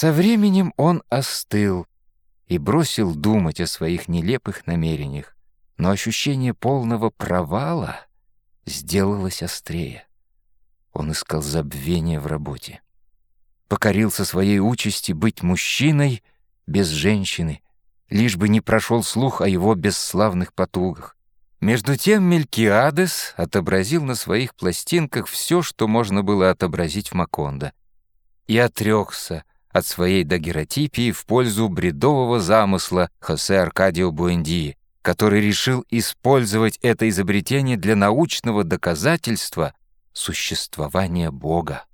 Со временем он остыл и бросил думать о своих нелепых намерениях, но ощущение полного провала сделалось острее. Он искал забвения в работе. Покорился своей участи быть мужчиной без женщины, лишь бы не прошел слух о его бесславных потугах. Между тем Мелькиадес отобразил на своих пластинках все, что можно было отобразить в Макондо, и отрекся от своей дагеротипии в пользу бредового замысла Хосе Аркадио Буэндии, который решил использовать это изобретение для научного доказательства существования Бога.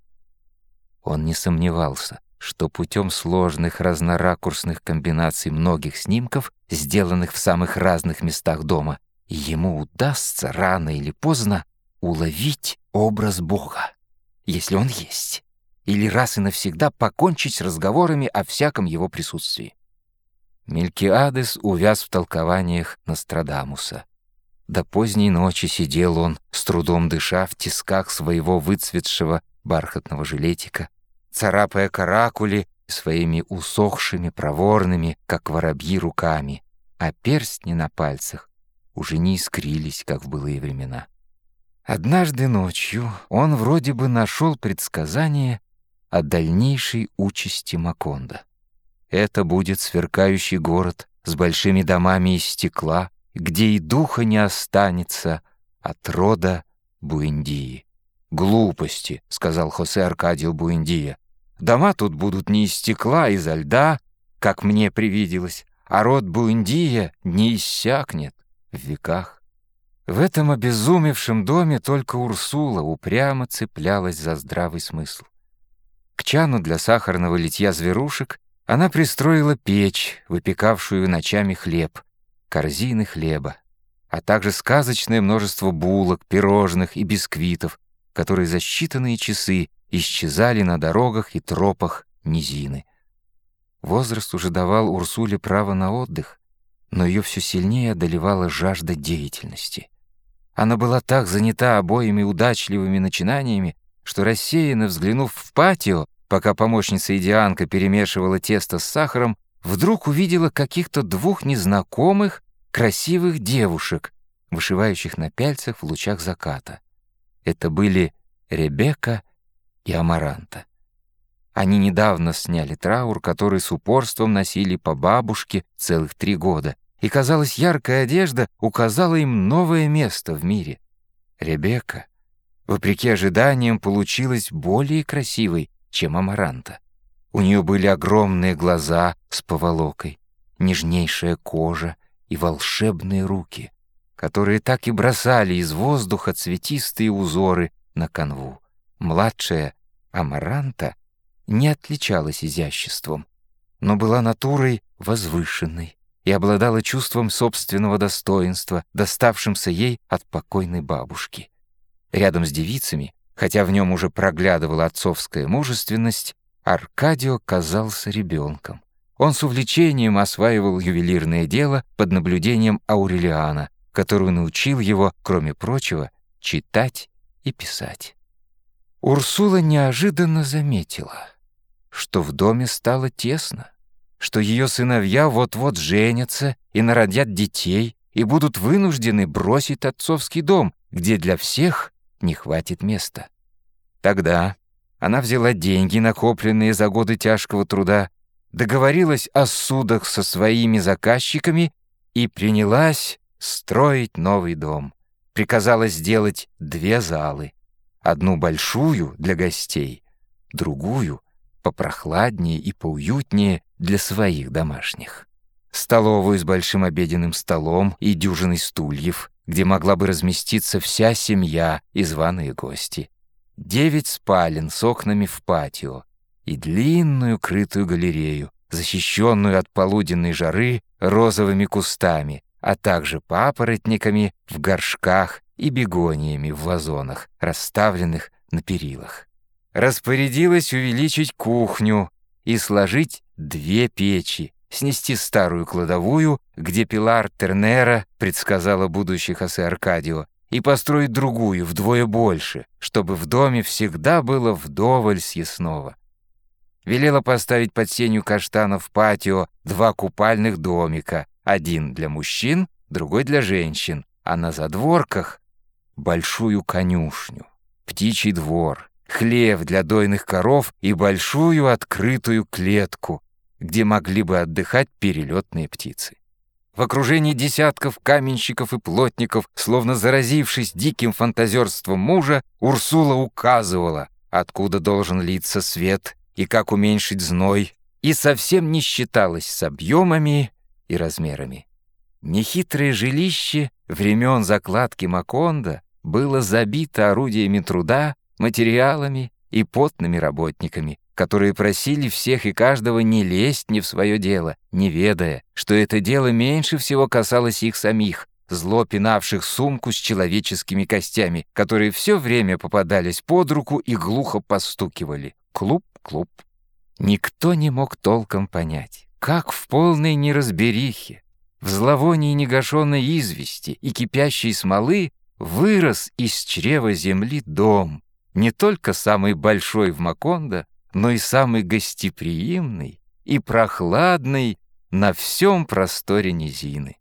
Он не сомневался, что путем сложных разноракурсных комбинаций многих снимков, сделанных в самых разных местах дома, ему удастся рано или поздно уловить образ Бога, если он есть, или раз и навсегда покончить с разговорами о всяком его присутствии. Мелькиадес увяз в толкованиях Нострадамуса. До поздней ночи сидел он, с трудом дыша в тисках своего выцветшего бархатного жилетика, царапая каракули своими усохшими, проворными, как воробьи, руками, а перстни на пальцах уже не искрились, как в былые времена. Однажды ночью он вроде бы нашел предсказание о дальнейшей участи Маконда. Это будет сверкающий город с большими домами из стекла, где и духа не останется от рода Буэндии. «Глупости», — сказал Хосе Аркадио Буэндия. «Дома тут будут не из стекла, а изо льда, как мне привиделось, а род Буэндия не иссякнет в веках. В этом обезумевшем доме только Урсула упрямо цеплялась за здравый смысл. К чану для сахарного литья зверушек она пристроила печь, выпекавшую ночами хлеб, корзины хлеба, а также сказочное множество булок, пирожных и бисквитов, которые за считанные часы исчезали на дорогах и тропах низины. Возраст уже давал Урсуле право на отдых, но ее все сильнее одолевала жажда деятельности. Она была так занята обоими удачливыми начинаниями, что рассеянно взглянув в патио, пока помощница Идианка перемешивала тесто с сахаром, вдруг увидела каких-то двух незнакомых, красивых девушек, вышивающих на пяльцах в лучах заката. Это были Ребекка и Амаранта. Они недавно сняли траур, который с упорством носили по бабушке целых три года, и, казалось, яркая одежда указала им новое место в мире. Ребекка, вопреки ожиданиям, получилась более красивой, чем Амаранта. У нее были огромные глаза с поволокой, нежнейшая кожа и волшебные руки, которые так и бросали из воздуха цветистые узоры на канву. Младшая Амаранта не отличалась изяществом, но была натурой возвышенной, и обладала чувством собственного достоинства, доставшимся ей от покойной бабушки. Рядом с девицами, хотя в нем уже проглядывала отцовская мужественность, Аркадио казался ребенком. Он с увлечением осваивал ювелирное дело под наблюдением Аурелиана, который научил его, кроме прочего, читать и писать. Урсула неожиданно заметила, что в доме стало тесно что ее сыновья вот-вот женятся и народят детей и будут вынуждены бросить отцовский дом, где для всех не хватит места. Тогда она взяла деньги, накопленные за годы тяжкого труда, договорилась о судах со своими заказчиками и принялась строить новый дом. Приказала сделать две залы. Одну большую для гостей, другую попрохладнее и поуютнее для своих домашних. Столовую с большим обеденным столом и дюжиной стульев, где могла бы разместиться вся семья и званые гости. Девять спален с окнами в патио и длинную крытую галерею, защищенную от полуденной жары розовыми кустами, а также папоротниками в горшках и бегониями в вазонах, расставленных на перилах распорядилась увеличить кухню и сложить две печи, снести старую кладовую, где Пилар Тернера предсказала будущий Хосе Аркадио, и построить другую вдвое больше, чтобы в доме всегда было вдоволь съестного. велела поставить под сенью каштанов патио два купальных домика, один для мужчин, другой для женщин, а на задворках — большую конюшню, птичий двор, хлев для дойных коров и большую открытую клетку, где могли бы отдыхать перелетные птицы. В окружении десятков каменщиков и плотников, словно заразившись диким фантазерством мужа, Урсула указывала, откуда должен литься свет и как уменьшить зной, и совсем не считалась с объемами и размерами. Нехитрое жилище времен закладки Маконда было забито орудиями труда, материалами и потными работниками, которые просили всех и каждого не лезть не в свое дело, не ведая, что это дело меньше всего касалось их самих, зло пинавших сумку с человеческими костями, которые все время попадались под руку и глухо постукивали. Клуб, клуб. Никто не мог толком понять, как в полной неразберихе, в зловонии негашенной извести и кипящей смолы вырос из чрева земли дом, не только самый большой в Макондо, но и самый гостеприимный и прохладный на всем просторе низины.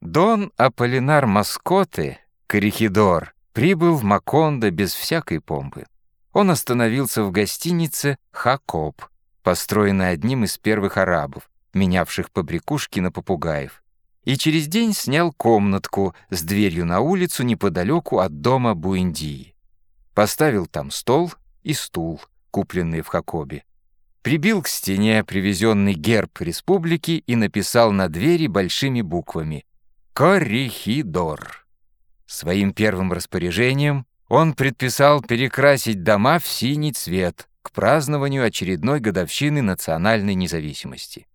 Дон Аполлинар Маскоты, Корихидор, прибыл в Макондо без всякой помпы. Он остановился в гостинице «Хакоп», построенной одним из первых арабов, менявших побрякушки на попугаев, и через день снял комнатку с дверью на улицу неподалеку от дома Буэндии. Поставил там стол и стул, купленные в Хакобе. Прибил к стене привезенный герб республики и написал на двери большими буквами «Корихидор». Своим первым распоряжением он предписал перекрасить дома в синий цвет к празднованию очередной годовщины национальной независимости.